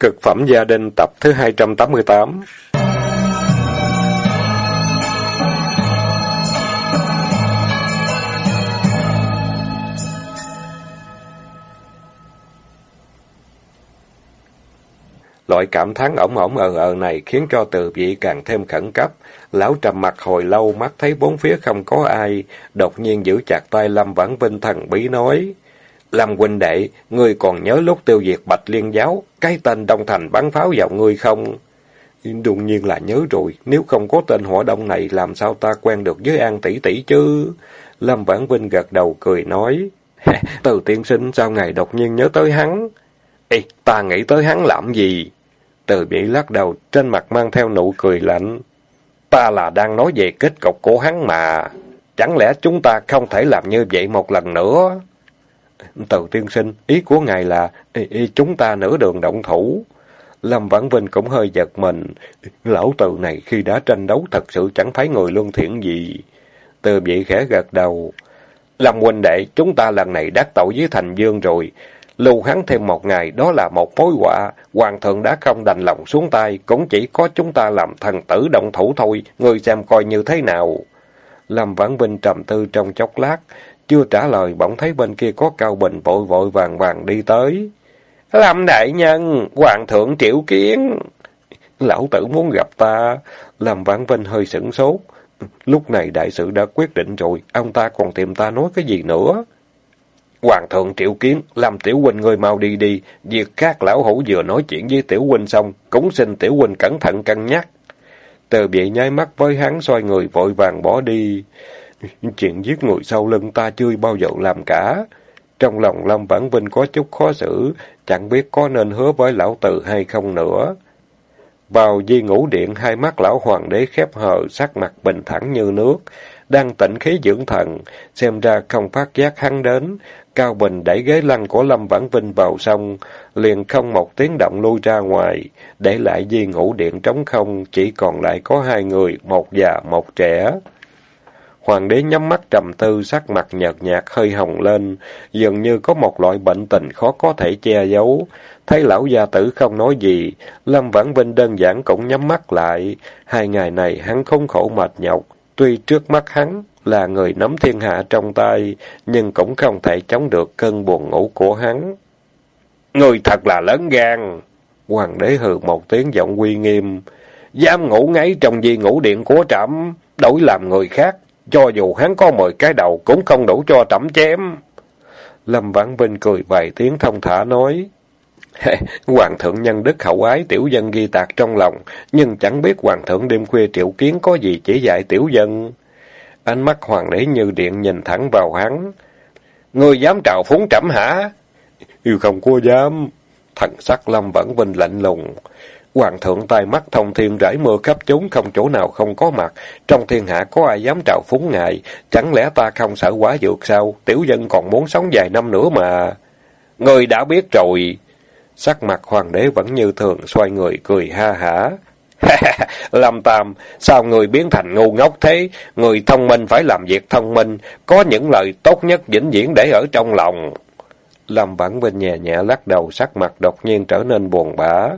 Cực phẩm gia đình tập thứ 288 Loại cảm thán ổng ổng ờ ờ này khiến cho từ vị càng thêm khẩn cấp. Lão trầm mặt hồi lâu mắt thấy bốn phía không có ai, đột nhiên giữ chặt tay Lâm Vãn Vinh thần bí nói. Lâm huynh đệ, ngươi còn nhớ lúc tiêu diệt Bạch Liên Giáo, cái tên Đông Thành bắn pháo vào ngươi không? Đương nhiên là nhớ rồi, nếu không có tên hỏa đông này làm sao ta quen được với An tỷ tỷ chứ? Lâm Vãn Vinh gật đầu cười nói. Từ tiên sinh sao ngày đột nhiên nhớ tới hắn? Ê, ta nghĩ tới hắn làm gì? Từ bị lắc đầu, trên mặt mang theo nụ cười lạnh. Ta là đang nói về kết cục của hắn mà. Chẳng lẽ chúng ta không thể làm như vậy một lần nữa? Từ tiên sinh, ý của ngài là ý, ý, chúng ta nửa đường động thủ. Lâm Vãn Vinh cũng hơi giật mình. Lão từ này khi đã tranh đấu thật sự chẳng thấy người lương thiện gì. Từ vị khẽ gật đầu. Lâm huynh đệ, chúng ta lần này đắc tội với Thành Dương rồi. Lưu hắn thêm một ngày, đó là một mối họa. Hoàng thượng đã không đành lòng xuống tay, cũng chỉ có chúng ta làm thần tử động thủ thôi. Người xem coi như thế nào. Lâm Vãn Vinh trầm tư trong chốc lát. Chưa trả lời, bỗng thấy bên kia có Cao Bình vội vội vàng vàng đi tới. Lâm đại nhân, hoàng thượng triệu kiến. Lão tử muốn gặp ta. Lâm Vãn Vinh hơi sửng sốt. Lúc này đại sự đã quyết định rồi, ông ta còn tìm ta nói cái gì nữa? Hoàng thượng triệu kiến, làm tiểu huynh người mau đi đi, việc khác lão hủ vừa nói chuyện với tiểu huynh xong, cũng xin tiểu huynh cẩn thận cân nhắc. Từ bị nháy mắt với hắn xoay người vội vàng bỏ đi. Chuyện giết người sau lưng ta chưa bao giờ làm cả. Trong lòng Lâm Vãn Vinh có chút khó xử, chẳng biết có nên hứa với lão tử hay không nữa. Vào di ngủ điện, hai mắt lão hoàng đế khép hờ, sắc mặt bình thản như nước, đang tịnh khí dưỡng thần, xem ra không phát giác hắn đến. Cao Bình đẩy ghế lăn của Lâm Vãn Vinh vào sông, liền không một tiếng động lui ra ngoài, để lại di ngủ điện trống không, chỉ còn lại có hai người, một già một trẻ. Hoàng đế nhắm mắt trầm tư, sắc mặt nhợt nhạt hơi hồng lên, dường như có một loại bệnh tình khó có thể che giấu. Thấy lão gia tử không nói gì, Lâm Vãn Vinh đơn giản cũng nhắm mắt lại. Hai ngày này hắn không khổ mệt nhọc, tuy trước mắt hắn là người nắm thiên hạ trong tay, nhưng cũng không thể chống được cơn buồn ngủ của hắn. Người thật là lớn gan! Hoàng đế hừ một tiếng giọng uy nghiêm. Dám ngủ ngáy trong di ngủ điện của trẫm đổi làm người khác, cho dù hắn có mười cái đầu cũng không đủ cho trẫm chém. Lâm Vãn Vinh cười vài tiếng thông thả nói. Hoàng thượng nhân đức hậu ái tiểu dân ghi tạc trong lòng, nhưng chẳng biết hoàng thượng đêm khuya triệu kiến có gì chỉ dạy tiểu dân. Ánh mắt hoàng đế như điện nhìn thẳng vào hắn. Ngươi dám trào phúng trẫm hả? Yêu không có dám. Thần sắc lâm Vãn vinh lạnh lùng. Hoàng thượng tai mắt thông thiên rải mưa khắp chốn không chỗ nào không có mặt. Trong thiên hạ có ai dám trào phúng ngài? Chẳng lẽ ta không sợ quá dược sao? Tiểu dân còn muốn sống vài năm nữa mà. người đã biết rồi. Sắc mặt hoàng đế vẫn như thường, xoay người cười ha hả. Lâm Tam, sao người biến thành ngu ngốc thế? Người thông minh phải làm việc thông minh, có những lời tốt nhất vĩnh viễn để ở trong lòng. Lâm Vãn Vinh nhẹ nhẹ lắc đầu, sắc mặt đột nhiên trở nên buồn bã.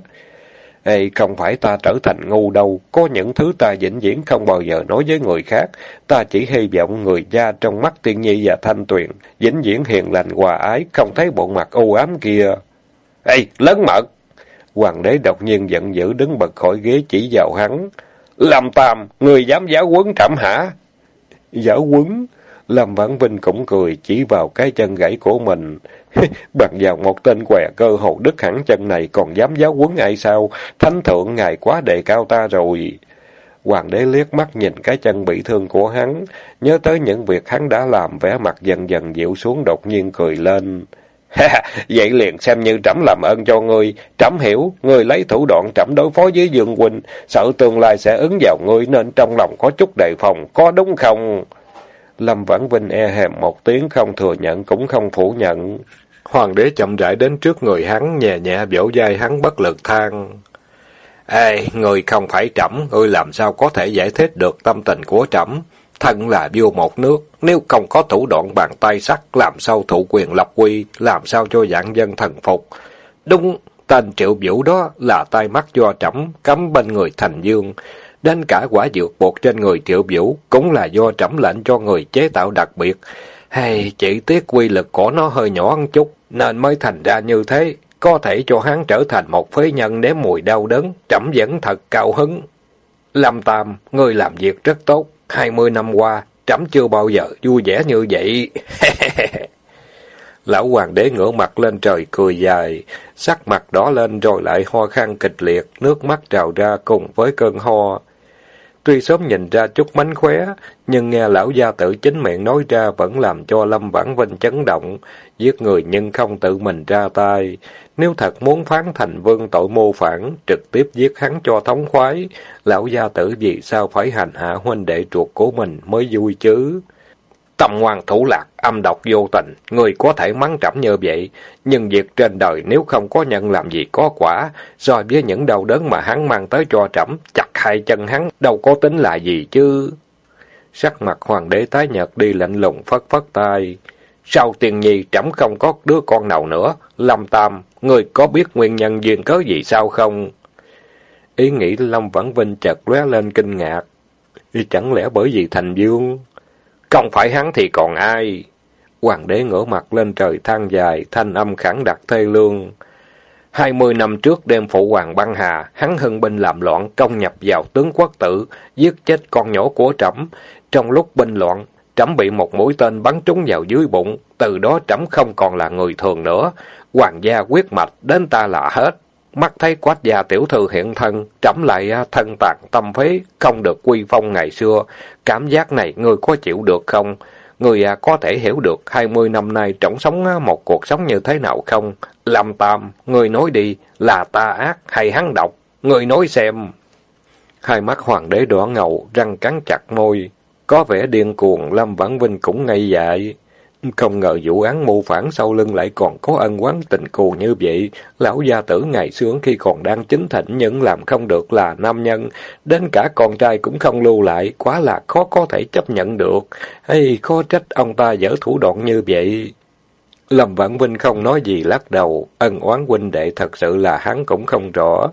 Ê, không phải ta trở thành ngu đâu, có những thứ ta vĩnh viễn không bao giờ nói với người khác. Ta chỉ hy vọng người gia trong mắt tiên nhi và thanh tuyền, vĩnh viễn hiền lành hòa ái, không thấy bộ mặt u ám kia. Ê, lớn mật! Hoàng đế đột nhiên giận dữ đứng bật khỏi ghế chỉ vào hắn. Lâm Tam, người dám giáo quấn trẫm hả? Giáo quấn? Lâm Vãn Vinh cũng cười, chỉ vào cái chân gãy của mình. Bằng vào một tên què cơ hồ đức hẳn chân này còn dám giáo quấn ai sao? Thánh thượng ngài quá đề cao ta rồi. Hoàng đế liếc mắt nhìn cái chân bị thương của hắn, nhớ tới những việc hắn đã làm, vẻ mặt dần dần dịu xuống đột nhiên cười lên. vậy liền xem như trẫm làm ơn cho ngươi, trẫm hiểu, ngươi lấy thủ đoạn trẫm đối phó với Dương huynh, sợ tương lai sẽ ứng vào ngươi nên trong lòng có chút đề phòng, có đúng không? Lâm Vãn Vinh e hèm một tiếng không thừa nhận cũng không phủ nhận. Hoàng đế chậm rãi đến trước người hắn, nhẹ nhẹ vỗ vai hắn bất lực than. Ê, người không phải trẫm, ngươi làm sao có thể giải thích được tâm tình của trẫm? Thân là vua một nước, nếu không có thủ đoạn bàn tay sắt, làm sao thụ quyền lập quy, làm sao cho dạng dân thần phục. Đúng, Tên triệu vũ đó là tai mắt do trẫm cấm bên người thành dương. Đến cả quả dược bột trên người triệu vũ cũng là do trẫm lệnh cho người chế tạo đặc biệt. Hay chỉ tiếc quy lực của nó hơi nhỏ ăn chút, nên mới thành ra như thế. Có thể cho hắn trở thành một phế nhân nếm mùi đau đớn, trẫm vẫn thật cao hứng. Lâm Tam, người làm việc rất tốt. Hai mươi năm qua, trẫm chưa bao giờ vui vẻ như vậy. Lão hoàng đế ngửa mặt lên trời cười dài, sắc mặt đỏ lên rồi lại ho khan kịch liệt, nước mắt trào ra cùng với cơn ho. Tuy sớm nhìn ra chút mánh khóe, nhưng nghe lão gia tử chính miệng nói ra vẫn làm cho Lâm Vãn Vinh chấn động, giết người nhưng không tự mình ra tay. Nếu thật muốn phán thành vương tội mô phản, trực tiếp giết hắn cho thống khoái, lão gia tử vì sao phải hành hạ huynh đệ ruột của mình mới vui chứ? Tâm ngoan thủ lạc, âm độc vô tình, người có thể mắng trẫm như vậy, nhưng việc trên đời nếu không có nhân làm gì có quả, so với những đau đớn mà hắn mang tới cho trẫm, chặt hai chân hắn đâu có tính là gì chứ. Sắc mặt hoàng đế tái nhợt đi lạnh lùng phất phất tay. Sau tiền nhi trẫm không có đứa con nào nữa, Lâm Tam, người có biết nguyên nhân duyên cớ gì sao không? Ý nghĩ Lâm Vãn Vinh chợt lóe lên kinh ngạc. Chẳng lẽ bởi vì thành dương? Không phải hắn thì còn ai? Hoàng đế ngửa mặt lên trời than dài, thanh âm khẳng đặc thê lương. Hai mươi năm trước đêm phụ hoàng băng hà, hắn hưng binh làm loạn, công nhập vào tướng quốc tử, giết chết con nhỏ của trẫm. Trong lúc binh loạn, trẫm bị một mũi tên bắn trúng vào dưới bụng, từ đó trẫm không còn là người thường nữa. Hoàng gia quyết mạch, đến ta là hết. Mắt thấy quách gia tiểu thư hiện thân, trẫm lại à, thân tàn tâm phế, không được quy phong ngày xưa. Cảm giác này ngươi có chịu được không? Người à, có thể hiểu được hai mươi năm nay trọng sống à, một cuộc sống như thế nào không? làm Tam, người nói đi, là ta ác hay hắn độc? Người nói xem. Hai mắt hoàng đế đỏ ngầu, răng cắn chặt môi. Có vẻ điên cuồng, Lâm Vãn Vinh cũng ngây dại. Không ngờ vụ án mưu phản sau lưng lại còn có ân quán tình cù như vậy. Lão gia tử ngày xưa khi còn đang chính thịnh nhưng làm không được là nam nhân. Đến cả con trai cũng không lưu lại, quá là khó có thể chấp nhận được. hay khó trách ông ta dở thủ đoạn như vậy. Lâm Vãn Vinh không nói gì lắc đầu, ân oán huynh đệ thật sự là hắn cũng không rõ.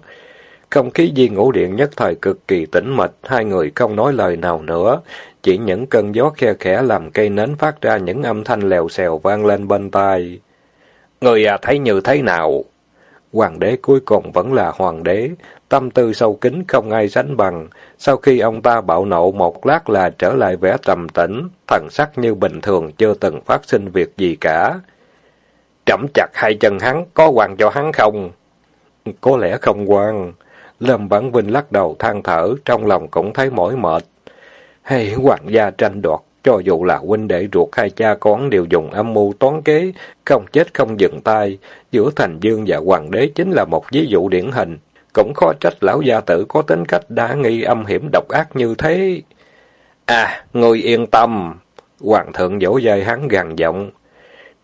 Không khí di ngũ điện nhất thời cực kỳ tĩnh mịch, hai người không nói lời nào nữa. Chỉ những cơn gió khe khẽ làm cây nến phát ra những âm thanh lèo xèo vang lên bên tai. Người à thấy như thế nào? Hoàng đế cuối cùng vẫn là hoàng đế, tâm tư sâu kín không ai sánh bằng. Sau khi ông ta bạo nộ một lát là trở lại vẻ trầm tĩnh, thần sắc như bình thường chưa từng phát sinh việc gì cả. Trẫm chặt hai chân hắn, có quan cho hắn không? Có lẽ không quan. Lâm Bản Vinh lắc đầu than thở, trong lòng cũng thấy mỏi mệt. Hay hoàng gia tranh đoạt, cho dù là huynh đệ ruột hai cha con đều dùng âm mưu toán kế, không chết không dừng tay, giữa Thành Dương và Hoàng đế chính là một ví dụ điển hình. Cũng khó trách lão gia tử có tính cách đa nghi âm hiểm độc ác như thế. À, ngươi yên tâm. Hoàng thượng dỗ dây hắn gằn giọng.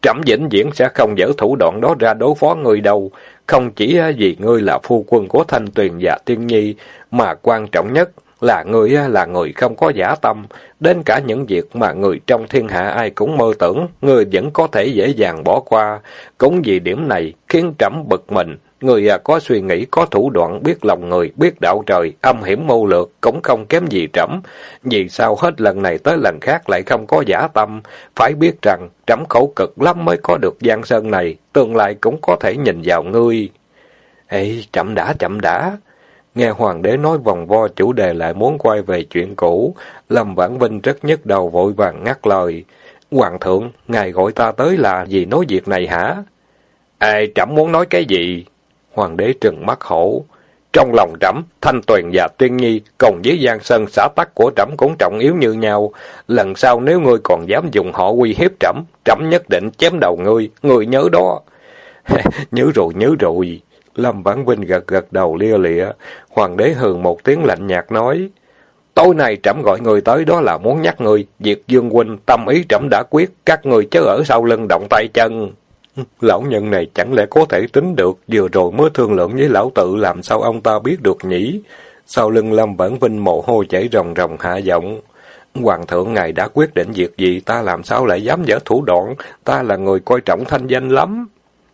Trẫm vĩnh viễn sẽ không dỡ thủ đoạn đó ra đối phó người đâu. Không chỉ vì ngươi là phu quân của Thanh Tuyền và Tiên Nhi, mà quan trọng nhất là người à, là người không có giả tâm, đến cả những việc mà người trong thiên hạ ai cũng mơ tưởng, người vẫn có thể dễ dàng bỏ qua. Cũng vì điểm này khiến trẫm bực mình, người à, có suy nghĩ, có thủ đoạn, biết lòng người, biết đạo trời, âm hiểm mưu lược, cũng không kém gì trẫm. Vì sao hết lần này tới lần khác lại không có giả tâm? Phải biết rằng, trẫm khổ cực lắm mới có được giang sơn này, tương lai cũng có thể nhìn vào ngươi. Ê, chậm đã, chậm đã. Nghe hoàng đế nói vòng vo chủ đề lại muốn quay về chuyện cũ, Lâm Vãn Vinh rất nhức đầu vội vàng ngắt lời. Hoàng thượng, ngài gọi ta tới là vì nói việc này hả? Ê, trẫm muốn nói cái gì? Hoàng đế trừng mắt hổ. Trong lòng trẫm, Thanh Tuyền và Tuyên Nhi cùng với Giang Sơn xã tắc của trẫm cũng trọng yếu như nhau. Lần sau nếu ngươi còn dám dùng họ uy hiếp trẫm, trẫm nhất định chém đầu ngươi, ngươi nhớ đó. nhớ rồi, nhớ rồi. Lâm Vãn Vinh gật gật đầu lia lịa. Hoàng đế hừ một tiếng lạnh nhạt nói. Tối nay trẫm gọi người tới đó là muốn nhắc người, việc Dương Huynh tâm ý trẫm đã quyết, các người chớ ở sau lưng động tay chân. Lão nhân này chẳng lẽ có thể tính được, vừa rồi mới thương lượng với lão tự làm sao ông ta biết được nhỉ? Sau lưng Lâm Vãn Vinh mồ hôi chảy ròng ròng hạ giọng. Hoàng thượng ngài đã quyết định việc gì, ta làm sao lại dám dở thủ đoạn, ta là người coi trọng thanh danh lắm.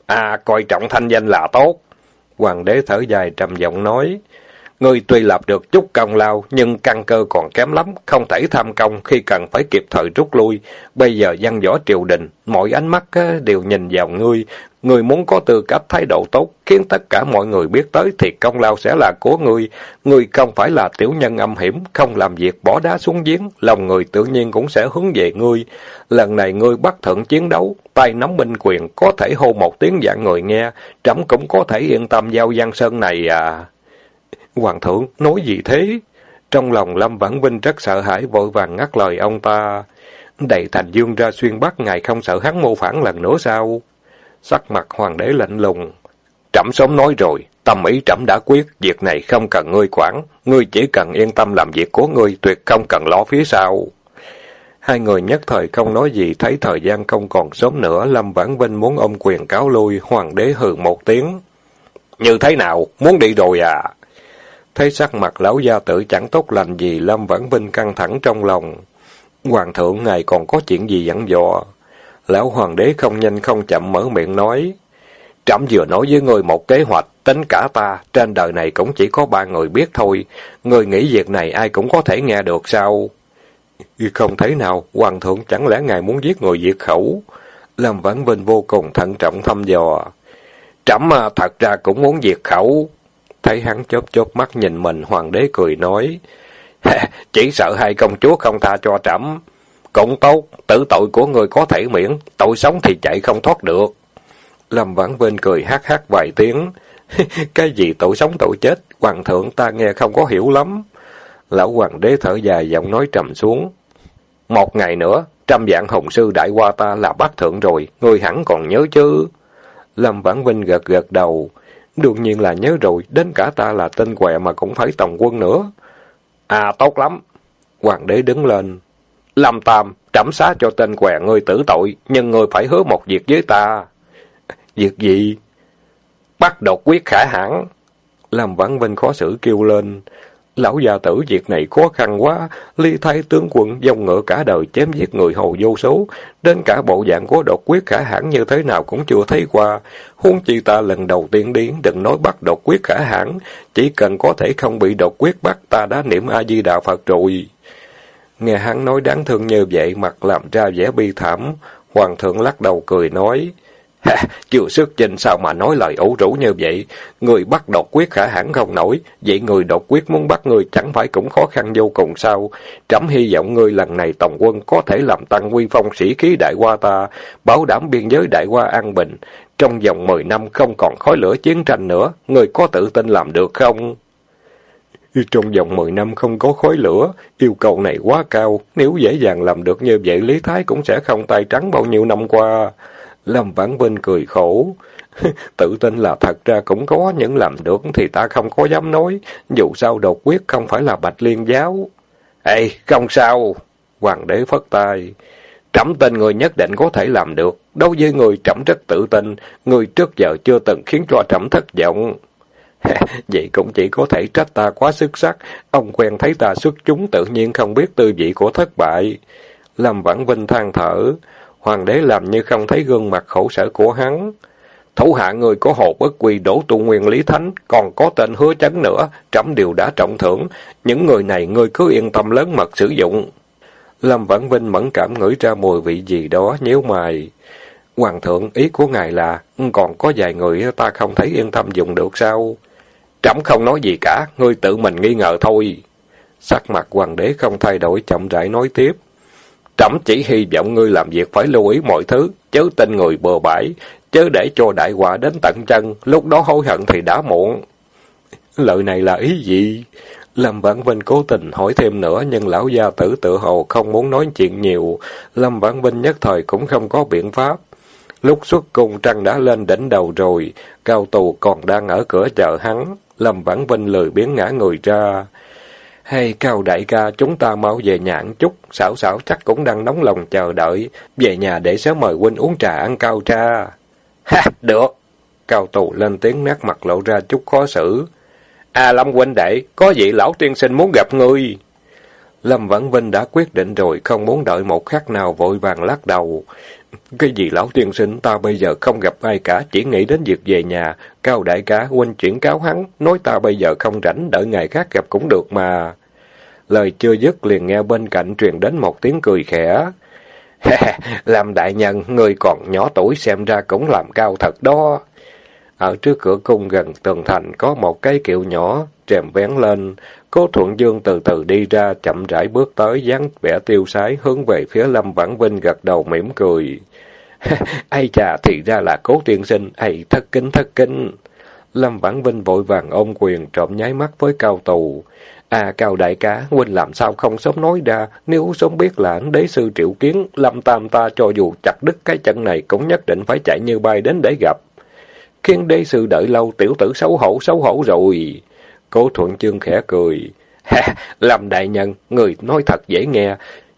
À, coi trọng thanh danh là tốt. Hoàng đế thở dài trầm giọng nói, Ngươi tuy lập được chút công lao, nhưng căn cơ còn kém lắm, không thể tham công khi cần phải kịp thời rút lui. Bây giờ văn võ triều đình, mọi ánh mắt đều nhìn vào ngươi. Ngươi muốn có tư cách thái độ tốt, khiến tất cả mọi người biết tới thì công lao sẽ là của ngươi. Ngươi không phải là tiểu nhân âm hiểm, không làm việc bỏ đá xuống giếng, lòng người tự nhiên cũng sẽ hướng về ngươi. Lần này ngươi bắt thượng chiến đấu, tay nắm binh quyền, có thể hô một tiếng dạng người nghe, trẫm cũng có thể yên tâm giao Giang Sơn này à. Hoàng thượng, nói gì thế? Trong lòng Lâm Vãn Vinh rất sợ hãi vội vàng ngắt lời ông ta. Đầy thành dương ra xuyên bắc, ngài không sợ hắn mô phản lần nữa sao? Sắc mặt hoàng đế lạnh lùng. Trẫm sớm nói rồi, tâm ý trẫm đã quyết, việc này không cần ngươi quản, ngươi chỉ cần yên tâm làm việc của ngươi, tuyệt không cần lo phía sau. Hai người nhất thời không nói gì, thấy thời gian không còn sớm nữa, Lâm Vãn Vinh muốn ôm quyền cáo lui, hoàng đế hừ một tiếng. Như thế nào, muốn đi rồi à? Thấy sắc mặt lão gia tử chẳng tốt lành gì, Lâm Vãn Vinh căng thẳng trong lòng. Hoàng thượng ngài còn có chuyện gì dặn dò? Lão hoàng đế không nhanh không chậm mở miệng nói. Trẫm vừa nói với ngươi một kế hoạch, tính cả ta, trên đời này cũng chỉ có ba người biết thôi. Ngươi nghĩ việc này ai cũng có thể nghe được sao? Không thấy nào, hoàng thượng chẳng lẽ ngài muốn giết người diệt khẩu? Lâm Vãn Vinh vô cùng thận trọng thăm dò. Trẫm à, thật ra cũng muốn diệt khẩu. Thấy hắn chớp chớp mắt nhìn mình, hoàng đế cười nói, chỉ sợ hai công chúa không tha cho trẫm. Cũng tốt, tử tội của người có thể miễn, tội sống thì chạy không thoát được. Lâm Vãn Vinh cười hát hát vài tiếng. Cái gì tội sống tội chết, hoàng thượng ta nghe không có hiểu lắm. Lão hoàng đế thở dài giọng nói trầm xuống. Một ngày nữa, trăm dạng hồng sư đại qua ta là bác thượng rồi, ngươi hẳn còn nhớ chứ. Lâm Vãn Vinh gật gật đầu. Đương nhiên là nhớ rồi, đến cả ta là tên què mà cũng phải tổng quân nữa. À, tốt lắm. Hoàng đế đứng lên. Lâm Tam, trảm xá cho tên què ngươi tử tội, nhưng ngươi phải hứa một việc với ta. Việc gì? Bắt đột quyết khả hãn. Lâm Vãn Vinh khó xử kêu lên. Lão già tử việc này khó khăn quá, ly thay tướng quân dông ngựa cả đời chém giết người hầu vô số, đến cả bộ dạng của độc quyết khả hãn như thế nào cũng chưa thấy qua. Huống chi ta lần đầu tiên đến, đừng nói bắt độc quyết khả hãn, chỉ cần có thể không bị độc quyết bắt ta đã niệm A-di-đà Phật rồi. Nghe hắn nói đáng thương như vậy, mặt làm ra vẻ bi thảm, hoàng thượng lắc đầu cười nói, Ha, chưa sức chinh sao mà nói lời ủ rũ như vậy? Người bắt độc quyết khả hẳn không nổi, vậy người độc quyết muốn bắt người chẳng phải cũng khó khăn vô cùng sao? Trẫm hy vọng ngươi lần này tổng quân có thể làm tăng quy phong sĩ khí đại qua ta, bảo đảm biên giới đại qua an bình. Trong vòng mười năm không còn khói lửa chiến tranh nữa, người có tự tin làm được không? Trong vòng mười năm không có khói lửa, yêu cầu này quá cao, nếu dễ dàng làm được như vậy Lý Thái cũng sẽ không tay trắng bao nhiêu năm qua. Lâm Vãn Vinh cười khổ. Tự tin là thật ra cũng có, những làm được thì ta không có dám nói. Dù sao đột quyết không phải là bạch liên giáo. Ê, không sao. Hoàng đế phất tay. Trẫm tin người nhất định có thể làm được. Đối với người trẫm rất tự tin. Người trước giờ chưa từng khiến cho trẫm thất vọng. Vậy cũng chỉ có thể trách ta quá xuất sắc. Ông quen thấy ta xuất chúng tự nhiên không biết tư vị của thất bại. Lâm Vãn Vinh than thở. Hoàng đế làm như không thấy gương mặt khổ sở của hắn. Thủ hạ người của hồ bất quy đổ tu nguyên lý thánh, còn có tên hứa chấn nữa, trẫm đều đã trọng thưởng. Những người này ngươi cứ yên tâm lớn mật sử dụng. Lâm Vãn Vinh mẫn cảm ngửi ra mùi vị gì đó, nhíu mày. Hoàng thượng, ý của ngài là, còn có vài người ta không thấy yên tâm dùng được sao? Trẫm không nói gì cả, ngươi tự mình nghi ngờ thôi. Sắc mặt hoàng đế không thay đổi, chậm rãi nói tiếp. Trẫm chỉ hy vọng ngươi làm việc phải lưu ý mọi thứ, chớ tin người bừa bãi, chớ để cho đại họa đến tận chân, lúc đó hối hận thì đã muộn. Lời này là ý gì? Lâm Vãn Vinh cố tình hỏi thêm nữa, nhưng lão gia tử tự hồ không muốn nói chuyện nhiều. Lâm Vãn Vinh nhất thời cũng không có biện pháp. Lúc xuất cung trăng đã lên đỉnh đầu rồi, cao tù còn đang ở cửa chờ hắn. Lâm Vãn Vinh lười biến ngã người ra. Hay cao đại ca, chúng ta mau về nhà ăn chút, xảo xảo chắc cũng đang nóng lòng chờ đợi, về nhà để sớm mời huynh uống trà ăn cao tra. Ha, được. Cao tù lên tiếng nét mặt lộ ra chút khó xử. À Lâm huynh đệ, có vị lão tiên sinh muốn gặp ngươi. Lâm Vãn Vinh đã quyết định rồi, không muốn đợi một khắc nào vội vàng lắc đầu. Cái gì lão tiên sinh, ta bây giờ không gặp ai cả, chỉ nghĩ đến việc về nhà. Cao đại ca, huynh chuyển cáo hắn, nói ta bây giờ không rảnh, đợi ngày khác gặp cũng được mà. Lời chưa dứt liền nghe bên cạnh truyền đến một tiếng cười khẽ. làm đại nhân, người còn nhỏ tuổi xem ra cũng làm cao thật đó. Ở trước cửa cung gần tường thành có một cái kiệu nhỏ, trèm vén lên. Cố Thuận Dương từ từ đi ra, chậm rãi bước tới, dáng vẻ tiêu sái, hướng về phía Lâm Vãn Vinh gật đầu mỉm cười. ai chà, thì ra là cố tiên sinh, ai thất kính thất kính. Lâm Vãn Vinh vội vàng ôm quyền, trộm nháy mắt với cao tù. À, cao đại ca, huynh làm sao không sớm nói ra, nếu sớm biết là đế sư triệu kiến, Lâm Tam ta cho dù chặt đứt cái chân này cũng nhất định phải chạy như bay đến để gặp. Khiến đế sư đợi lâu, tiểu tử xấu hổ, xấu hổ rồi. Cố thuận chương khẽ cười. Ha, làm đại nhân, người nói thật dễ nghe,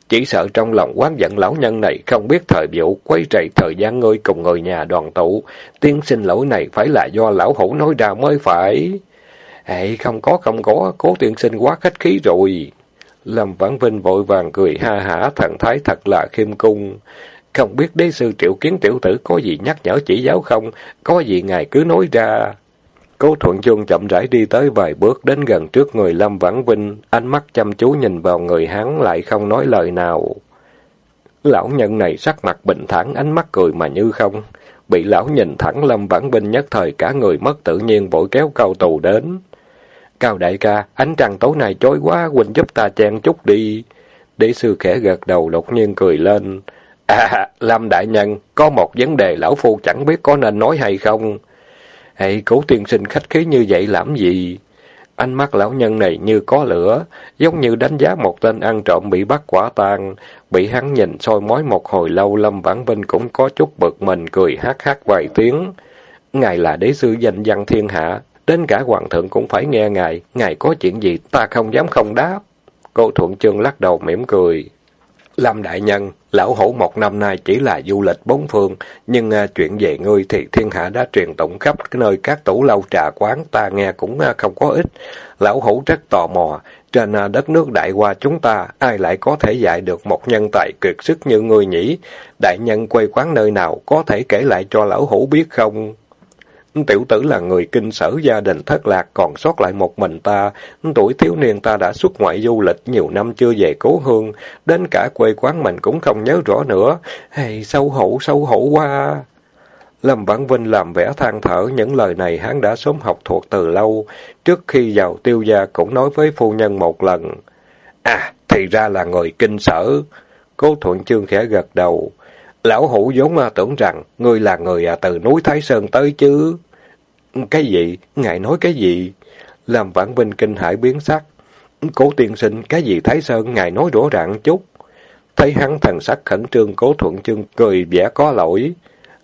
chỉ sợ trong lòng quán giận lão nhân này không biết thời vụ quấy rầy thời gian ngươi cùng người nhà đoàn tụ. Tiên xin lỗi này phải là do lão hổ nói ra mới phải. Hệ không có không có, cố tiên sinh quá khách khí rồi. Lâm Vãn Vinh vội vàng cười ha hả, thần thái thật là khiêm cung. Không biết đế sư triệu kiến tiểu tử có gì nhắc nhở chỉ giáo không? Có gì ngài cứ nói ra. Cố Thuận Dung chậm rãi đi tới vài bước đến gần trước người Lâm Vãn Vinh, ánh mắt chăm chú nhìn vào người hắn lại không nói lời nào. Lão nhân này sắc mặt bình thản, ánh mắt cười mà như không. Bị lão nhìn thẳng Lâm Vãn Vinh nhất thời cả người mất tự nhiên vội kéo cao tù đến. Cao đại ca, ánh trăng tối nay chói quá, huynh giúp ta chen chút đi. Đế sư khẽ gật đầu đột nhiên cười lên. À, Lâm đại nhân, có một vấn đề lão phu chẳng biết có nên nói hay không. hãy cố tiên sinh khách khí như vậy làm gì? Ánh mắt lão nhân này như có lửa, giống như đánh giá một tên ăn trộm bị bắt quả tang, bị hắn nhìn soi mói một hồi lâu Lâm Vãn Vinh cũng có chút bực mình cười hát hát vài tiếng. Ngài là đế sư danh văn thiên hạ, đến cả hoàng thượng cũng phải nghe ngài, ngài có chuyện gì ta không dám không đáp. Cô Thuận Chương lắc đầu mỉm cười. Lâm đại nhân, lão hổ một năm nay chỉ là du lịch bốn phương, nhưng à, chuyện về ngươi thì thiên hạ đã truyền tụng khắp nơi các tủ lâu trà quán, ta nghe cũng à, không có ít. Lão hổ rất tò mò, trên à, đất nước đại hoa chúng ta, ai lại có thể dạy được một nhân tài kiệt sức như ngươi nhỉ? Đại nhân quê quán nơi nào, có thể kể lại cho lão hổ biết không? Tiểu tử là người kinh sở gia đình thất lạc còn sót lại một mình ta. Tuổi thiếu niên ta đã xuất ngoại du lịch nhiều năm chưa về cố hương. Đến cả quê quán mình cũng không nhớ rõ nữa. Hey, sâu hổ, sâu hổ quá. Lâm Vãn Vinh làm vẻ than thở, những lời này hắn đã sớm học thuộc từ lâu. Trước khi vào tiêu gia cũng nói với phu nhân một lần. À, thì ra là người kinh sở. Cố Thuận Chương khẽ gật đầu. Lão hủ vốn mà tưởng rằng ngươi là người à từ núi Thái Sơn tới chứ. Cái gì? Ngài nói cái gì? Làm vãn vinh kinh hãi biến sắc. Cố tiên sinh, cái gì Thái Sơn, ngài nói rõ ràng chút. Thấy hắn thần sắc khẩn trương, cố thuận chương cười vẻ có lỗi.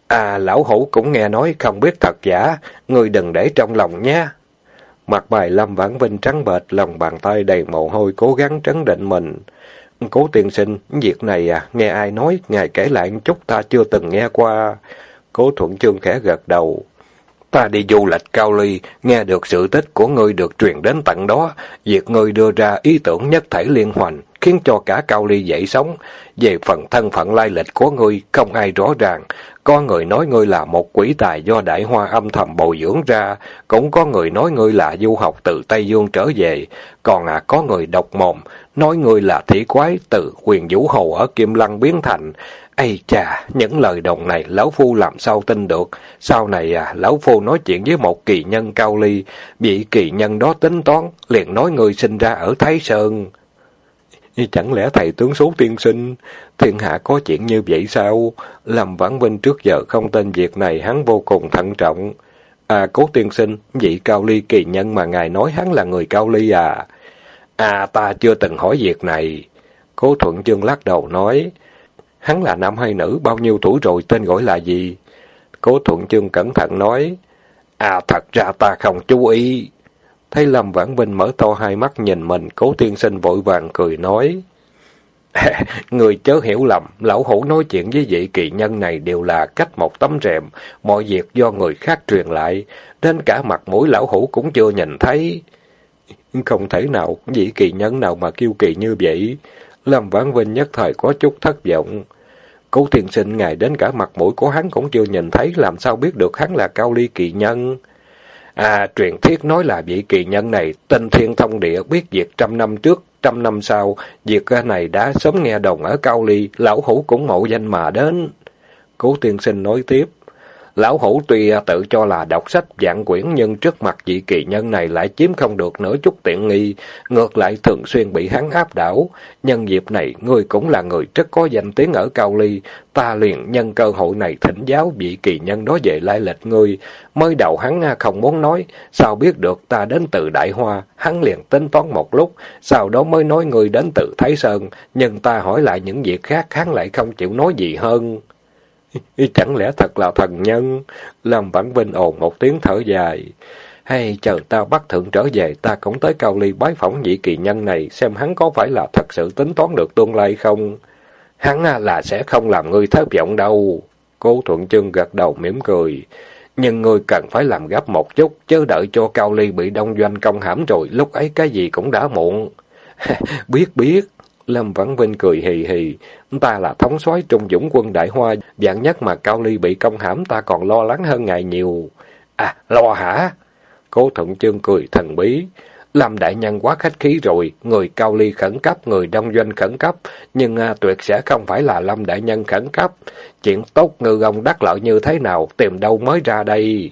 À, lão hủ cũng nghe nói không biết thật giả, ngươi đừng để trong lòng nha. Mặt bài Lâm Vãn Vinh trắng bệch, lòng bàn tay đầy mồ hôi cố gắng trấn định mình. Cố tiên sinh, việc này à, nghe ai nói, ngài kể lại chút ta chưa từng nghe qua. Cố thuận chương khẽ gật đầu. Ta đi du lịch Cao Ly, nghe được sự tích của ngươi được truyền đến tận đó. Việc ngươi đưa ra ý tưởng nhất thể liên hoành, khiến cho cả Cao Ly dậy sống. Về phần thân phận lai lịch của ngươi, không ai rõ ràng. Có người nói ngươi là một quỷ tài do đại hoa âm thầm bồi dưỡng ra, cũng có người nói ngươi là du học từ Tây Dương trở về, còn à có người độc mồm, nói ngươi là thị quái từ quyền vũ hầu ở Kim Lăng biến thành. Ây chà, những lời đồng này lão phu làm sao tin được. Sau này à, lão phu nói chuyện với một kỳ nhân cao ly, bị kỳ nhân đó tính toán, liền nói người sinh ra ở Thái Sơn. Chẳng lẽ thầy tướng số tiên sinh, thiên hạ có chuyện như vậy sao? Làm vãn vinh trước giờ không tên việc này hắn vô cùng thận trọng. À, cố tiên sinh, vị cao ly kỳ nhân mà ngài nói hắn là người cao ly à? À, ta chưa từng hỏi việc này. Cố thuận chương lắc đầu nói, Hắn là nam hay nữ, bao nhiêu tuổi rồi, tên gọi là gì? Cố Thuận Chương cẩn thận nói, À thật ra ta không chú ý. Thấy Lâm Vãn Vinh mở to hai mắt nhìn mình, cố tiên sinh vội vàng cười nói. người chớ hiểu lầm, lão hủ nói chuyện với vị kỳ nhân này đều là cách một tấm rèm, mọi việc do người khác truyền lại, đến cả mặt mũi lão hủ cũng chưa nhìn thấy. Không thể nào, vị kỳ nhân nào mà kiêu kỳ như vậy. Lâm Vãn Vinh nhất thời có chút thất vọng. Cố thiền sinh ngài đến cả mặt mũi của hắn cũng chưa nhìn thấy, làm sao biết được hắn là cao ly kỳ nhân. À, truyền thuyết nói là vị kỳ nhân này, tinh thiên thông địa, biết việc trăm năm trước, trăm năm sau, việc này đã sớm nghe đồng ở Cao Ly, lão hủ cũng mộ danh mà đến. Cố tiên sinh nói tiếp. Lão hủ tuy à, tự cho là đọc sách dạng quyển nhưng trước mặt vị kỳ nhân này lại chiếm không được nửa chút tiện nghi, ngược lại thường xuyên bị hắn áp đảo. Nhân dịp này, ngươi cũng là người rất có danh tiếng ở Cao Ly, ta liền nhân cơ hội này thỉnh giáo vị kỳ nhân đó về lai lịch ngươi. Mới đầu hắn à, không muốn nói, sao biết được ta đến từ Đại Hoa, hắn liền tính toán một lúc, sau đó mới nói ngươi đến từ Thái Sơn, nhưng ta hỏi lại những việc khác hắn lại không chịu nói gì hơn. Chẳng lẽ thật là thần nhân? Lâm Vãn Vinh ồn một tiếng thở dài. Hay chờ ta bắt thượng trở về, ta cũng tới cao ly bái phỏng vị kỳ nhân này, xem hắn có phải là thật sự tính toán được tương lai không? Hắn à, là sẽ không làm ngươi thất vọng đâu. Cố Thuận Trương gật đầu mỉm cười. Nhưng ngươi cần phải làm gấp một chút, chứ đợi cho Cao Ly bị đông doanh công hãm rồi, lúc ấy cái gì cũng đã muộn. biết biết, Lâm Vãn Vinh cười hì hì, ta là thống soái trung dũng quân Đại Hoa, dạng nhất mà Cao Ly bị công hãm ta còn lo lắng hơn ngài nhiều. À, lo hả? Cố Thuận Chương cười thần bí. Lâm đại nhân quá khách khí rồi, người Cao Ly khẩn cấp, người Đông Doanh khẩn cấp, nhưng à, tuyệt sẽ không phải là Lâm đại nhân khẩn cấp. Chuyện tốt ngư ông đắc lợi như thế nào, tìm đâu mới ra đây?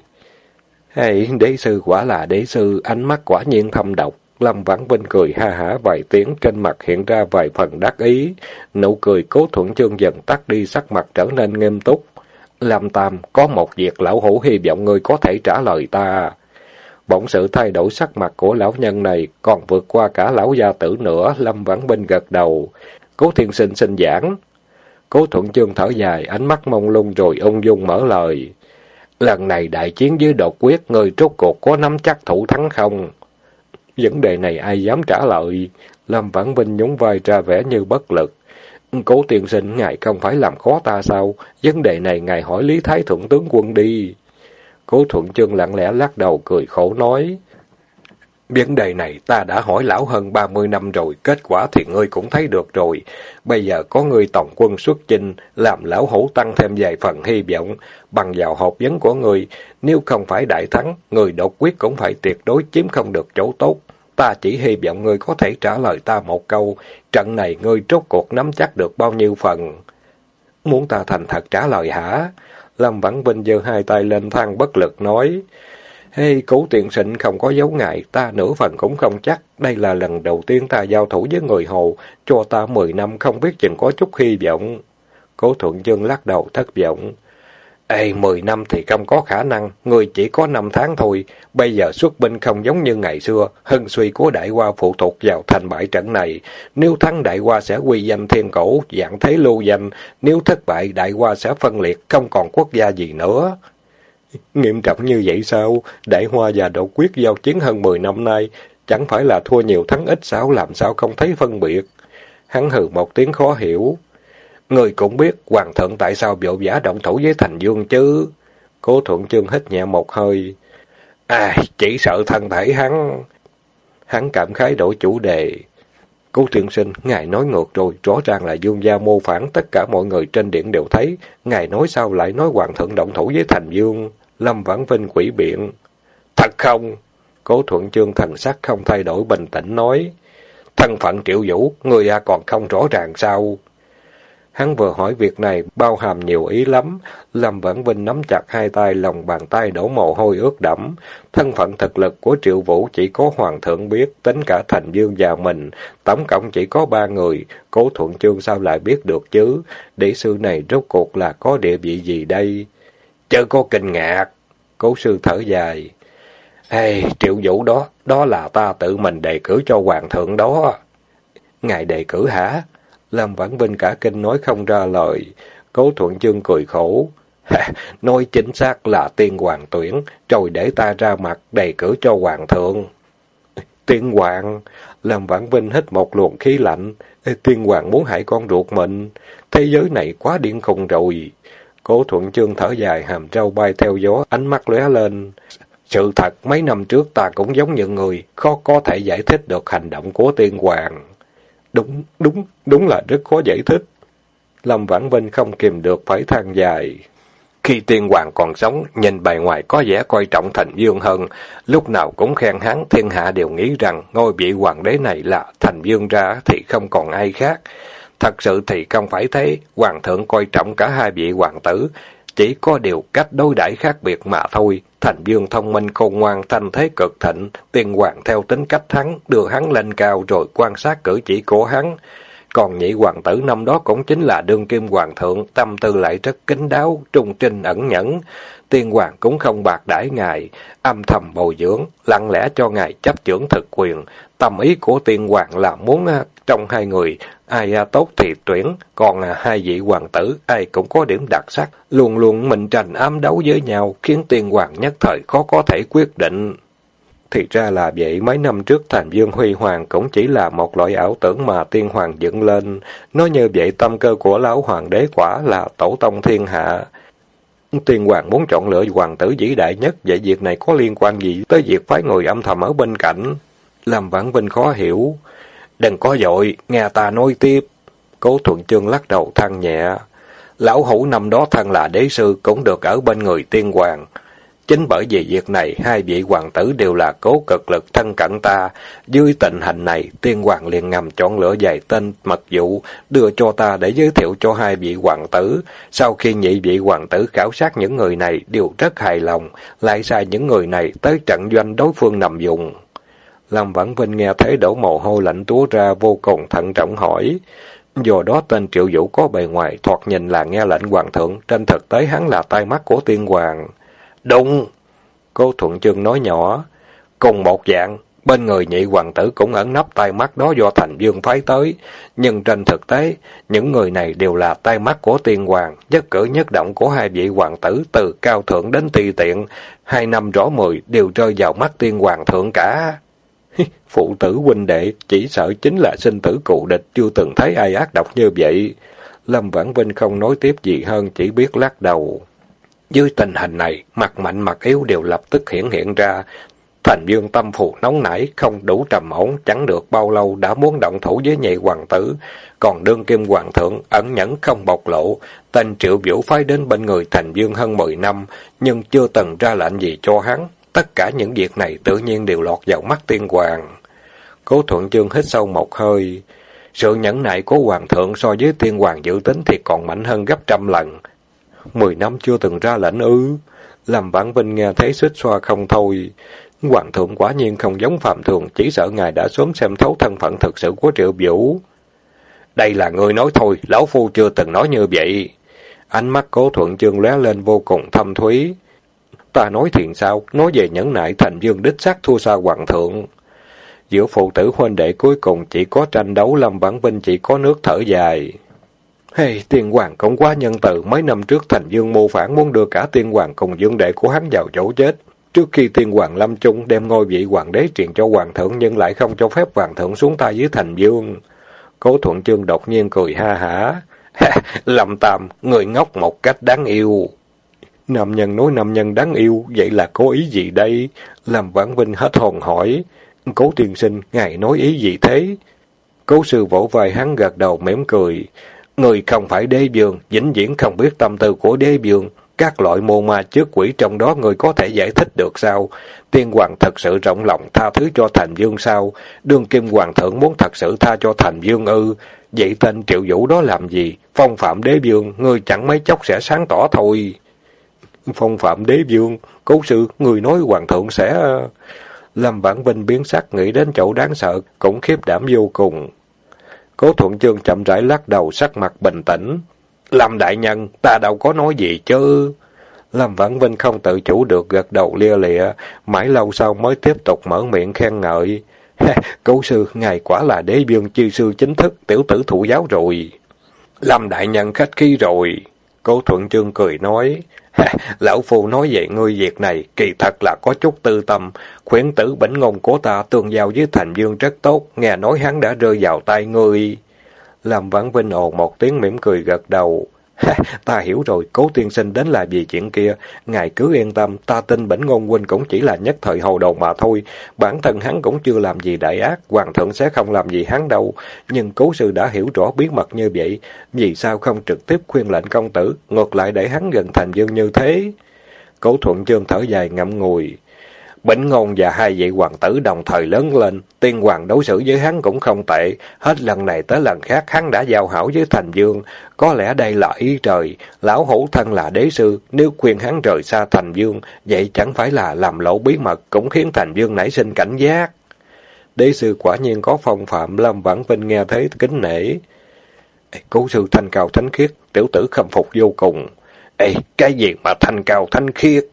Hey, đế sư quả là đế sư, ánh mắt quả nhiên thâm độc. Lâm Vãn Vinh cười ha hả vài tiếng, trên mặt hiện ra vài phần đắc ý. Nụ cười cố thuận chương dần tắt đi, sắc mặt trở nên nghiêm túc. Lâm Tam, có một việc lão hủ hy vọng ngươi có thể trả lời ta. Bỗng sự thay đổi sắc mặt của lão nhân này còn vượt qua cả lão gia tử nữa, Lâm Vãn Vinh gật đầu. Cố thiên sinh xin giảng. Cố thuận chương thở dài, ánh mắt mông lung rồi ung dung mở lời. Lần này đại chiến với đột quyết, người rốt cuộc có nắm chắc thủ thắng không? Vấn đề này ai dám trả lời? Lâm Vãn Vinh nhún vai ra vẻ như bất lực. Cố tiên sinh, ngài không phải làm khó ta sao? Vấn đề này ngài hỏi Lý Thái Thượng tướng quân đi. Cố Thuận Chương lặng lẽ lắc đầu cười khổ nói. Vấn đề này ta đã hỏi lão hơn ba mươi năm rồi, kết quả thì ngươi cũng thấy được rồi. Bây giờ có ngươi tổng quân xuất chinh, làm lão hổ tăng thêm vài phần hy vọng. Bằng vào hộp vấn của ngươi, nếu không phải đại thắng, người đột quyết cũng phải tuyệt đối chiếm không được chỗ tốt. Ta chỉ hy vọng ngươi có thể trả lời ta một câu, trận này ngươi rốt cuộc nắm chắc được bao nhiêu phần? Muốn ta thành thật trả lời hả? Lâm Vãn Vinh giơ hai tay lên thang bất lực nói, Hey, cố tiện sinh không có dấu ngại, ta nửa phần cũng không chắc. Đây là lần đầu tiên ta giao thủ với người Hồ, cho ta mười năm không biết chừng có chút hy vọng. Cố Thuận Dương lắc đầu thất vọng. Ê, mười năm thì không có khả năng, người chỉ có năm tháng thôi. Bây giờ xuất binh không giống như ngày xưa, hưng suy của đại qua phụ thuộc vào thành bại trận này. Nếu thắng đại qua sẽ quy danh thiên cổ, dạng thế lưu danh. Nếu thất bại, đại qua sẽ phân liệt, không còn quốc gia gì nữa. Nghiêm trọng như vậy sao? Đại Hoa và Đỗ Quyết giao chiến hơn 10 năm nay, chẳng phải là thua nhiều thắng ít sao làm sao không thấy phân biệt. Hắn hừ một tiếng khó hiểu. Người cũng biết Hoàng thượng tại sao vội vã động thủ với Thành Dương chứ. Cố Thuận Chương hít nhẹ một hơi. À, chỉ sợ thân thể hắn. Hắn cảm khái đổi chủ đề. Cố tiên sinh, ngài nói ngược rồi, rõ ràng là dương gia mô phản, tất cả mọi người trên điện đều thấy. Ngài nói sao lại nói hoàng thượng động thủ với thành dương? Lâm Vãn Vinh quỷ biện. Thật không? Cố thuận chương thần sắc không thay đổi bình tĩnh nói. Thân phận triệu vũ, người à còn không rõ ràng sao? Hắn vừa hỏi việc này, bao hàm nhiều ý lắm. Lâm Vãn Vinh nắm chặt hai tay, lòng bàn tay đổ mồ hôi ướt đẫm. Thân phận thực lực của Triệu Vũ chỉ có Hoàng thượng biết, tính cả Thành Dương và mình. Tổng cộng chỉ có ba người, Cố Thuận Chương sao lại biết được chứ? Đệ sư này rốt cuộc là có địa vị gì đây? Chớ có kinh ngạc. Cố sư thở dài. Ê, Triệu Vũ đó, đó là ta tự mình đề cử cho Hoàng thượng đó. Ngài đề cử hả? Lâm Vãn Vinh cả kinh nói không ra lời. Cố Thuận Dương cười khổ. nói chính xác là tiên hoàng tuyển, rồi để ta ra mặt đầy cử cho hoàng thượng. Tiên hoàng, Lâm Vãn Vinh hít một luồng khí lạnh. Tiên hoàng muốn hại con ruột mình. Thế giới này quá điên khùng rồi. Cố Thuận Chương thở dài, hàm râu bay theo gió, ánh mắt lóe lên. Sự thật, mấy năm trước ta cũng giống như người, khó có thể giải thích được hành động của tiên hoàng. Đúng, đúng, đúng là rất khó giải thích. Lâm Vãn Vinh không kìm được phải than dài. Khi tiên hoàng còn sống, nhìn bề ngoài có vẻ coi trọng thành dương hơn, lúc nào cũng khen hắn, thiên hạ đều nghĩ rằng ngôi vị hoàng đế này là thành dương ra thì không còn ai khác. Thật sự thì không phải thế, hoàng thượng coi trọng cả hai vị hoàng tử, chỉ có điều cách đối đãi khác biệt mà thôi. Thành Dương thông minh khôn ngoan, thanh thế cực thịnh, tiên hoàng theo tính cách hắn, đưa hắn lên cao rồi quan sát cử chỉ của hắn. Còn nhị hoàng tử năm đó cũng chính là đương kim hoàng thượng, tâm tư lại rất kín đáo, trung trinh ẩn nhẫn. Tiên hoàng cũng không bạc đãi ngài, âm thầm bồi dưỡng, lặng lẽ cho ngài chấp trưởng thực quyền. Tâm ý của tiên hoàng là muốn à, trong hai người, ai à, tốt thì tuyển, còn à, hai vị hoàng tử, ai cũng có điểm đặc sắc, luôn luôn mình tranh ám đấu với nhau, khiến tiên hoàng nhất thời khó có thể quyết định. Thì ra là vậy, mấy năm trước thành dương huy hoàng cũng chỉ là một loại ảo tưởng mà tiên hoàng dựng lên. Nói như vậy tâm cơ của lão hoàng đế quả là tổ tông thiên hạ. Tiên hoàng muốn chọn lựa hoàng tử vĩ đại nhất, vậy việc này có liên quan gì tới việc phái người âm thầm ở bên cạnh? Làm vãn vinh khó hiểu. Đừng có dội, nghe ta nói tiếp. Cố thuận chương lắc đầu than nhẹ. Lão hủ năm đó thân là đế sư cũng được ở bên người tiên hoàng. Chính bởi vì việc này, hai vị hoàng tử đều là cố cực lực thân cận ta. Dưới tình hình này, tiên hoàng liền ngầm chọn lựa vài tên mật vụ đưa cho ta để giới thiệu cho hai vị hoàng tử. Sau khi nhị vị hoàng tử khảo sát những người này đều rất hài lòng, lại sai những người này tới trận doanh đối phương nằm dùng. Lâm Vãn Vinh nghe thấy đổ mồ hôi lạnh túa ra vô cùng thận trọng hỏi. Do đó tên triệu vũ có bề ngoài thoạt nhìn là nghe lệnh hoàng thượng, trên thực tế hắn là tai mắt của tiên hoàng. Đúng! Cô Thuận Trương nói nhỏ. Cùng một dạng, bên người nhị hoàng tử cũng ẩn nấp tai mắt đó do thành dương phái tới. Nhưng trên thực tế, những người này đều là tai mắt của tiên hoàng, nhất cử nhất động của hai vị hoàng tử từ cao thượng đến tùy tiện. Hai năm rõ mười đều rơi vào mắt tiên hoàng thượng cả. Phụ tử huynh đệ chỉ sợ chính là sinh tử cụ địch, chưa từng thấy ai ác độc như vậy. Lâm Vãn Vinh không nói tiếp gì hơn, chỉ biết lắc đầu. Dưới tình hình này, mặt mạnh mặt yếu đều lập tức hiện hiện ra. Thành dương tâm phù nóng nảy, không đủ trầm ổn, chẳng được bao lâu đã muốn động thủ với nhị hoàng tử. Còn đương kim hoàng thượng, ẩn nhẫn không bộc lộ, tên triệu vũ phái đến bên người thành dương hơn 10 năm, nhưng chưa từng ra lệnh gì cho hắn. Tất cả những việc này tự nhiên đều lọt vào mắt tiên hoàng. Cố thuận chương hít sâu một hơi. Sự nhẫn nại của hoàng thượng so với tiên hoàng dự tính thì còn mạnh hơn gấp trăm lần. Mười năm chưa từng ra lệnh ư. Làm vãn vinh nghe thấy xích xoa không thôi. Hoàng thượng quả nhiên không giống phạm thường, chỉ sợ ngài đã sớm xem thấu thân phận thực sự của triệu vũ. Đây là người nói thôi, lão phu chưa từng nói như vậy. Ánh mắt cố thuận chương lóe lên vô cùng thâm thúy. Ta nói thiền sao, nói về nhẫn nại thành dương đích xác thua xa hoàng thượng. Giữa phụ tử huynh đệ cuối cùng chỉ có tranh đấu Lâm bản Vinh chỉ có nước thở dài. Hey, tiên hoàng cũng quá nhân từ, mấy năm trước thành dương mô phản muốn đưa cả tiên hoàng cùng dương đệ của hắn vào chỗ chết. Trước khi tiên hoàng lâm chung đem ngôi vị hoàng đế truyền cho hoàng thượng nhưng lại không cho phép hoàng thượng xuống tay dưới thành dương. Cố thuận chương đột nhiên cười ha hả. Lâm tam, người ngốc một cách đáng yêu. Nam nhân nói nam nhân đáng yêu, vậy là có ý gì đây? Làm vãn vinh hết hồn hỏi. Cố tiên sinh, ngài nói ý gì thế? Cố sư vỗ vai hắn gật đầu mỉm cười. Người không phải đế vương, vĩnh viễn không biết tâm tư của đế vương. Các loại mô ma trước quỷ trong đó người có thể giải thích được sao? Tiên hoàng thật sự rộng lòng tha thứ cho thành dương sao? Đương kim hoàng thượng muốn thật sự tha cho thành dương ư? Vậy tên triệu vũ đó làm gì? Phong phạm đế vương, ngươi chẳng mấy chốc sẽ sáng tỏ thôi. Phong phạm đế vương, cố sự, người nói hoàng thượng sẽ... Ờ, Lâm Vãn Vinh biến sắc nghĩ đến chỗ đáng sợ, cũng khiếp đảm vô cùng. Cố Thuận Chương chậm rãi lắc đầu sắc mặt bình tĩnh. Lâm đại nhân, ta đâu có nói gì chứ. Lâm Vãn Vinh không tự chủ được gật đầu lia lịa, mãi lâu sau mới tiếp tục mở miệng khen ngợi. Cố sư, ngài quả là đế vương chư sư chính thức, tiểu tử thụ giáo rồi. Lâm đại nhân khách khí rồi. Cố Thuận Chương cười nói, Lão Phu nói vậy ngươi việc này, kỳ thật là có chút tư tâm. Khuyến tử bỉnh ngôn của ta tương giao với Thành Dương rất tốt, nghe nói hắn đã rơi vào tay ngươi. Làm Vãn Vinh ồn một tiếng mỉm cười gật đầu. ta hiểu rồi, cố tiên sinh đến là vì chuyện kia. Ngài cứ yên tâm, ta tin Bỉnh Ngôn Huynh cũng chỉ là nhất thời hầu đồ mà thôi. Bản thân hắn cũng chưa làm gì đại ác, hoàng thượng sẽ không làm gì hắn đâu. Nhưng cố sư đã hiểu rõ bí mật như vậy, vì sao không trực tiếp khuyên lệnh công tử, ngược lại để hắn gần thành dương như thế? Cố thuận chương thở dài ngậm ngùi. Bỉnh Ngôn và hai vị hoàng tử đồng thời lớn lên, tiên hoàng đối xử với hắn cũng không tệ, hết lần này tới lần khác hắn đã giao hảo với Thành Dương, có lẽ đây là ý trời, lão hữu thân là đế sư, nếu khuyên hắn rời xa Thành Dương, vậy chẳng phải là làm lộ bí mật, cũng khiến Thành Dương nảy sinh cảnh giác. Đế sư quả nhiên có phong phạm, Lâm Vãn Vinh nghe thấy kính nể. Cố sư thanh cao thánh khiết, tiểu tử khâm phục vô cùng. Ê, cái gì mà thanh cao thánh khiết?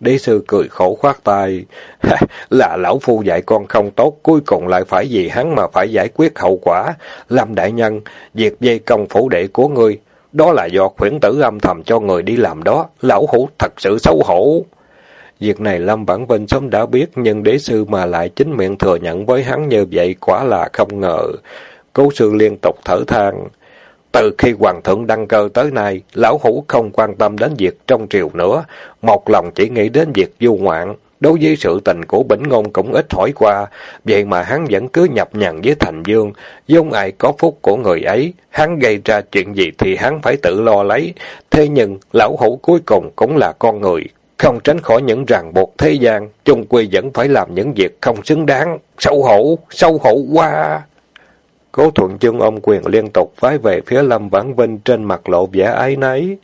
Đế sư cười khổ khoát tay. là lão phu dạy con không tốt, cuối cùng lại phải vì hắn mà phải giải quyết hậu quả. Lâm đại nhân, việc dây công phủ đệ của ngươi, đó là do khuyển tử âm thầm cho người đi làm đó. Lão hủ thật sự xấu hổ. Việc này Lâm Bản Vinh sớm đã biết, nhưng đế sư mà lại chính miệng thừa nhận với hắn như vậy quả là không ngờ. Cố sư liên tục thở than. Từ khi hoàng thượng đăng cơ tới nay, lão hủ không quan tâm đến việc trong triều nữa, một lòng chỉ nghĩ đến việc du ngoạn. Đối với sự tình của Bỉnh Ngôn cũng ít hỏi qua, vậy mà hắn vẫn cứ nhập nhằn với Thành Dương, dung ai có phúc của người ấy, hắn gây ra chuyện gì thì hắn phải tự lo lấy. Thế nhưng, lão hủ cuối cùng cũng là con người, không tránh khỏi những ràng buộc thế gian, chung quy vẫn phải làm những việc không xứng đáng. Sâu hổ, sâu hổ quá! Cố thuận chương ôm quyền liên tục phái về phía Lâm Vãn Vinh trên mặt lộ vẻ ái náy.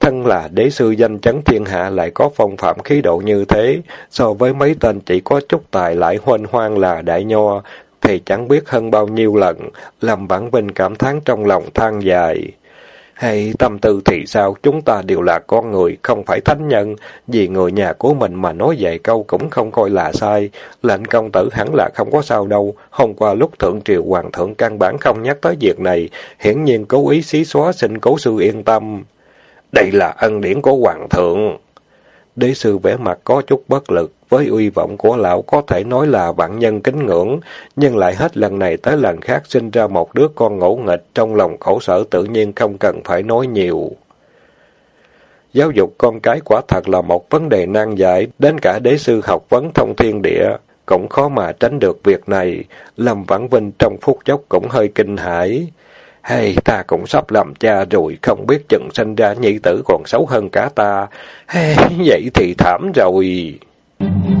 Thân là đế sư danh chấn thiên hạ lại có phong phạm khí độ như thế, so với mấy tên chỉ có chút tài lại huênh hoang là đại nho, thì chẳng biết hơn bao nhiêu lần, Lâm Vãn Vinh cảm thán trong lòng than dài. Hay tâm tư thì sao, chúng ta đều là con người, không phải thánh nhân, vì người nhà của mình mà nói vậy câu cũng không coi là sai. Lệnh công tử hẳn là không có sao đâu, hôm qua lúc thượng triều hoàng thượng căn bản không nhắc tới việc này, hiển nhiên cố ý xí xóa xin cố sư yên tâm. Đây là ân điển của hoàng thượng. Đế sư vẻ mặt có chút bất lực, với uy vọng của lão có thể nói là vạn nhân kính ngưỡng, nhưng lại hết lần này tới lần khác sinh ra một đứa con ngỗ nghịch trong lòng khổ sở tự nhiên không cần phải nói nhiều. Giáo dục con cái quả thật là một vấn đề nan giải, đến cả đế sư học vấn thông thiên địa, cũng khó mà tránh được việc này. Lâm Vãn Vinh trong phút chốc cũng hơi kinh hãi. Hay, ta cũng sắp làm cha rồi, không biết chừng sinh ra nhi tử còn xấu hơn cả ta. Hay, vậy thì thảm rồi. Mm-hmm.